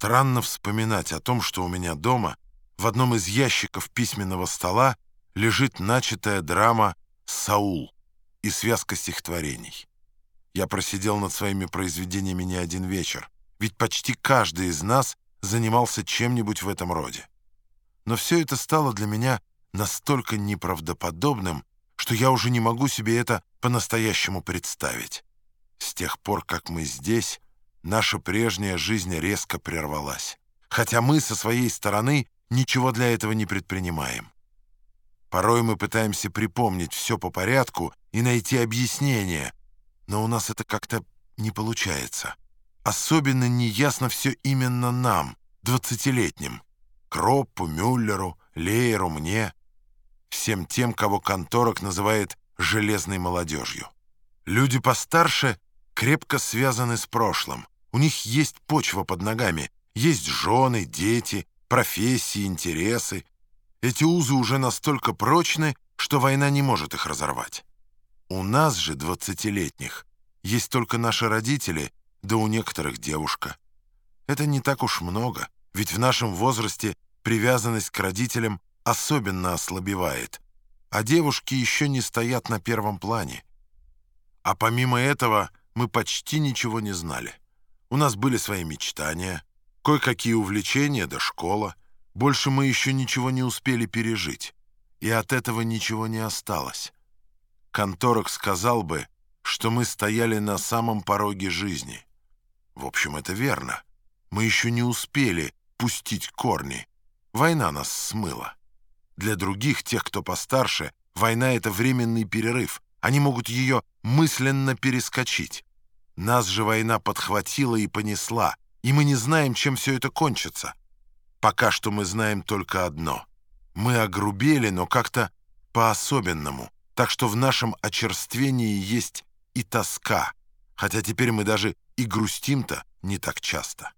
Странно вспоминать о том, что у меня дома в одном из ящиков письменного стола лежит начатая драма «Саул» и связка стихотворений. Я просидел над своими произведениями не один вечер, ведь почти каждый из нас занимался чем-нибудь в этом роде. Но все это стало для меня настолько неправдоподобным, что я уже не могу себе это по-настоящему представить. С тех пор, как мы здесь, наша прежняя жизнь резко прервалась, хотя мы со своей стороны ничего для этого не предпринимаем. Порой мы пытаемся припомнить все по порядку и найти объяснение, но у нас это как-то не получается. Особенно неясно все именно нам, двадцатилетним. Кроппу, Мюллеру, Лейеру, мне. Всем тем, кого конторок называет «железной молодежью». Люди постарше крепко связаны с прошлым. У них есть почва под ногами, есть жены, дети, профессии, интересы. Эти узы уже настолько прочны, что война не может их разорвать. У нас же, двадцатилетних, есть только наши родители, да у некоторых девушка. Это не так уж много, ведь в нашем возрасте привязанность к родителям особенно ослабевает, а девушки еще не стоят на первом плане. А помимо этого мы почти ничего не знали. У нас были свои мечтания, кое-какие увлечения да школа. Больше мы еще ничего не успели пережить, и от этого ничего не осталось. Конторок сказал бы, что мы стояли на самом пороге жизни. В общем, это верно. Мы еще не успели пустить корни. Война нас смыла. Для других, тех, кто постарше, война — это временный перерыв. Они могут ее мысленно перескочить. Нас же война подхватила и понесла, и мы не знаем, чем все это кончится. Пока что мы знаем только одно. Мы огрубели, но как-то по-особенному, так что в нашем очерствении есть и тоска, хотя теперь мы даже и грустим-то не так часто.